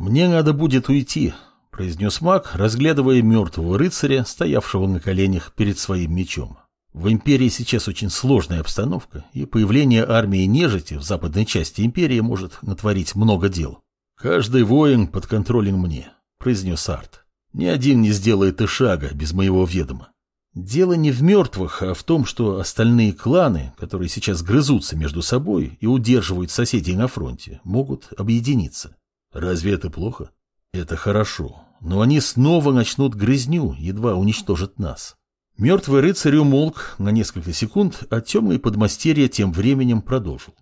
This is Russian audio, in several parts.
«Мне надо будет уйти», — произнес маг, разглядывая мертвого рыцаря, стоявшего на коленях перед своим мечом. В империи сейчас очень сложная обстановка, и появление армии нежити в западной части империи может натворить много дел. «Каждый воин под контролем мне», — произнес Арт. «Ни один не сделает и шага без моего ведома. Дело не в мертвых, а в том, что остальные кланы, которые сейчас грызутся между собой и удерживают соседей на фронте, могут объединиться. Разве это плохо? Это хорошо, но они снова начнут грызню, едва уничтожат нас. Мертвый рыцарь умолк на несколько секунд, а темный подмастерье тем временем продолжил.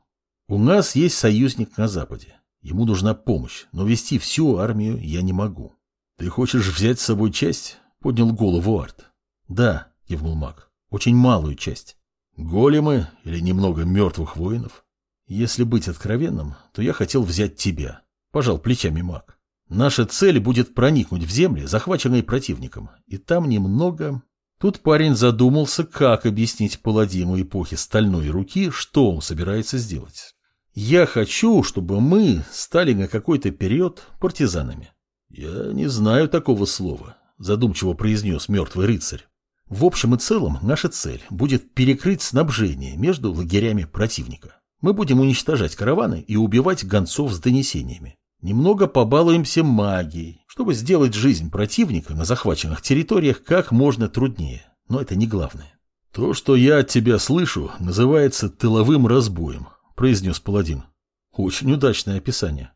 У нас есть союзник на западе. Ему нужна помощь, но вести всю армию я не могу. Ты хочешь взять с собой часть? Поднял голову Арт. Да, кивнул маг. Очень малую часть. Големы или немного мертвых воинов? Если быть откровенным, то я хотел взять тебя. Пожал плечами маг. Наша цель будет проникнуть в земли, захваченные противником, и там немного... Тут парень задумался, как объяснить паладину эпохи стальной руки, что он собирается сделать. Я хочу, чтобы мы стали на какой-то период партизанами. Я не знаю такого слова, задумчиво произнес мертвый рыцарь. В общем и целом, наша цель будет перекрыть снабжение между лагерями противника. Мы будем уничтожать караваны и убивать гонцов с донесениями. Немного побалуемся магией, чтобы сделать жизнь противника на захваченных территориях как можно труднее. Но это не главное. То, что я от тебя слышу, называется тыловым разбоем, произнес паладин. Очень удачное описание.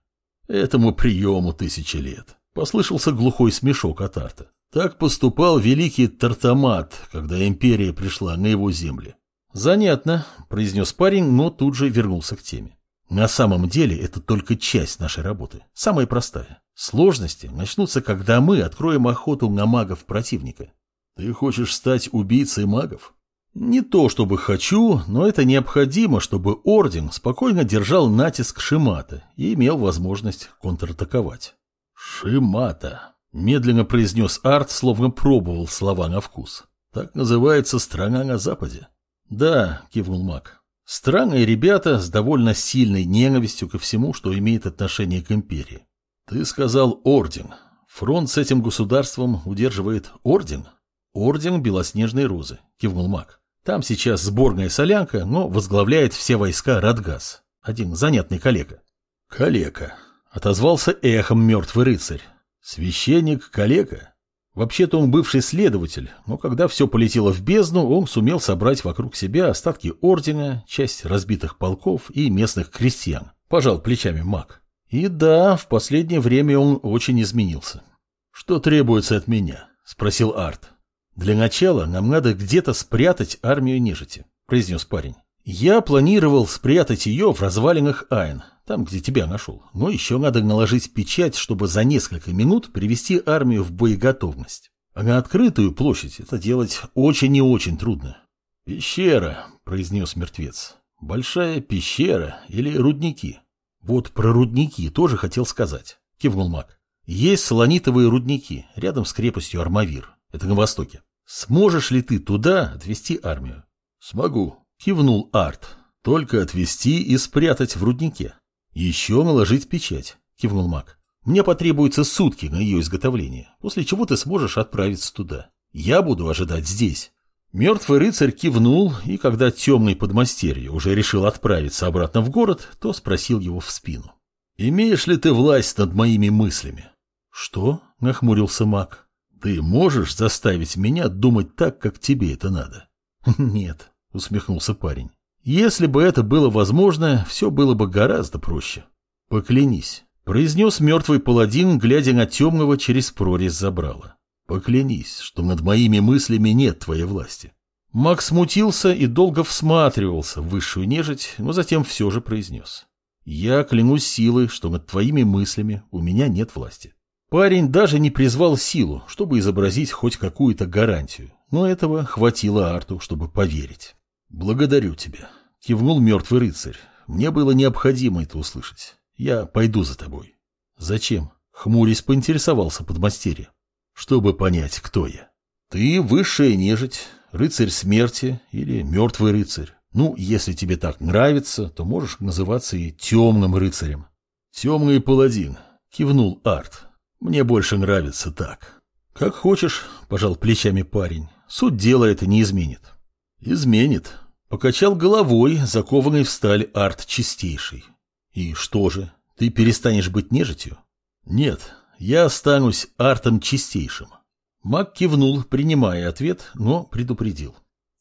Этому приему тысячи лет. Послышался глухой смешок от арта. Так поступал великий Тартамат, когда империя пришла на его земли. «Занятно», – произнес парень, но тут же вернулся к теме. «На самом деле это только часть нашей работы, самая простая. Сложности начнутся, когда мы откроем охоту на магов противника. Ты хочешь стать убийцей магов? Не то чтобы хочу, но это необходимо, чтобы Орден спокойно держал натиск Шимата и имел возможность контратаковать». «Шимата», Медленно произнес Арт, словно пробовал слова на вкус. Так называется страна на Западе. Да, кивнул Мак. Странные ребята с довольно сильной ненавистью ко всему, что имеет отношение к империи. Ты сказал орден. Фронт с этим государством удерживает орден? Орден Белоснежной Розы, кивнул Мак. Там сейчас сборная солянка, но возглавляет все войска Радгас. Один занятный калека. Калека. Отозвался эхом мертвый рыцарь. Священник калека. Вообще-то он бывший следователь, но когда все полетело в бездну, он сумел собрать вокруг себя остатки ордена, часть разбитых полков и местных крестьян. Пожал плечами маг. И да, в последнее время он очень изменился. «Что требуется от меня?» – спросил Арт. «Для начала нам надо где-то спрятать армию нежити», – произнес парень. «Я планировал спрятать ее в развалинах Айн, там, где тебя нашел. Но еще надо наложить печать, чтобы за несколько минут привести армию в боеготовность. А на открытую площадь это делать очень и очень трудно. «Пещера», — произнес мертвец. «Большая пещера или рудники?» «Вот про рудники тоже хотел сказать», — кивнул маг. «Есть солонитовые рудники рядом с крепостью Армавир. Это на востоке. Сможешь ли ты туда отвезти армию?» «Смогу», — кивнул Арт. «Только отвезти и спрятать в руднике. «Еще наложить печать», — кивнул маг. «Мне потребуется сутки на ее изготовление, после чего ты сможешь отправиться туда. Я буду ожидать здесь». Мертвый рыцарь кивнул, и когда темный подмастерье уже решил отправиться обратно в город, то спросил его в спину. «Имеешь ли ты власть над моими мыслями?» «Что?» — нахмурился маг. «Ты можешь заставить меня думать так, как тебе это надо?» «Нет», — усмехнулся парень. Если бы это было возможно, все было бы гораздо проще. Поклянись, произнес мертвый паладин, глядя на темного через прорезь забрала. Поклянись, что над моими мыслями нет твоей власти. Макс смутился и долго всматривался в высшую нежить, но затем все же произнес. Я клянусь силой, что над твоими мыслями у меня нет власти. Парень даже не призвал силу, чтобы изобразить хоть какую-то гарантию, но этого хватило Арту, чтобы поверить. «Благодарю тебя», — кивнул мертвый рыцарь. «Мне было необходимо это услышать. Я пойду за тобой». «Зачем?» — хмурясь поинтересовался подмастерье. «Чтобы понять, кто я. Ты высшая нежить, рыцарь смерти или мертвый рыцарь. Ну, если тебе так нравится, то можешь называться и темным рыцарем. Темный паладин. Кивнул Арт. Мне больше нравится так. Как хочешь, пожал плечами парень. Суть дела это не изменит. Изменит. Покачал головой, закованный в сталь Арт чистейший. И что же, ты перестанешь быть нежитью? Нет, я останусь Артом чистейшим. Маг кивнул, принимая ответ, но предупредил.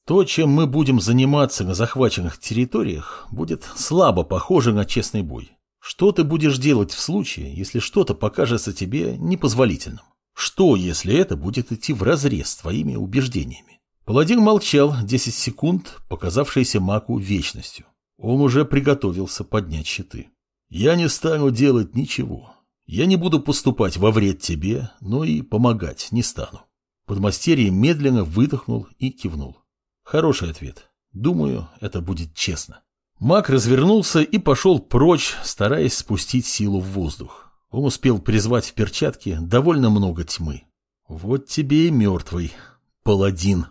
То, чем мы будем заниматься на захваченных территориях, будет слабо похоже на честный бой. Что ты будешь делать в случае, если что-то покажется тебе непозволительным? Что, если это будет идти вразрез с твоими убеждениями? Паладин молчал 10 секунд, показавшиеся Маку вечностью. Он уже приготовился поднять щиты. «Я не стану делать ничего. Я не буду поступать во вред тебе, но и помогать не стану». Подмастерье медленно выдохнул и кивнул. Хороший ответ. Думаю, это будет честно. Маг развернулся и пошел прочь, стараясь спустить силу в воздух. Он успел призвать в перчатке довольно много тьмы. Вот тебе и мертвый, паладин.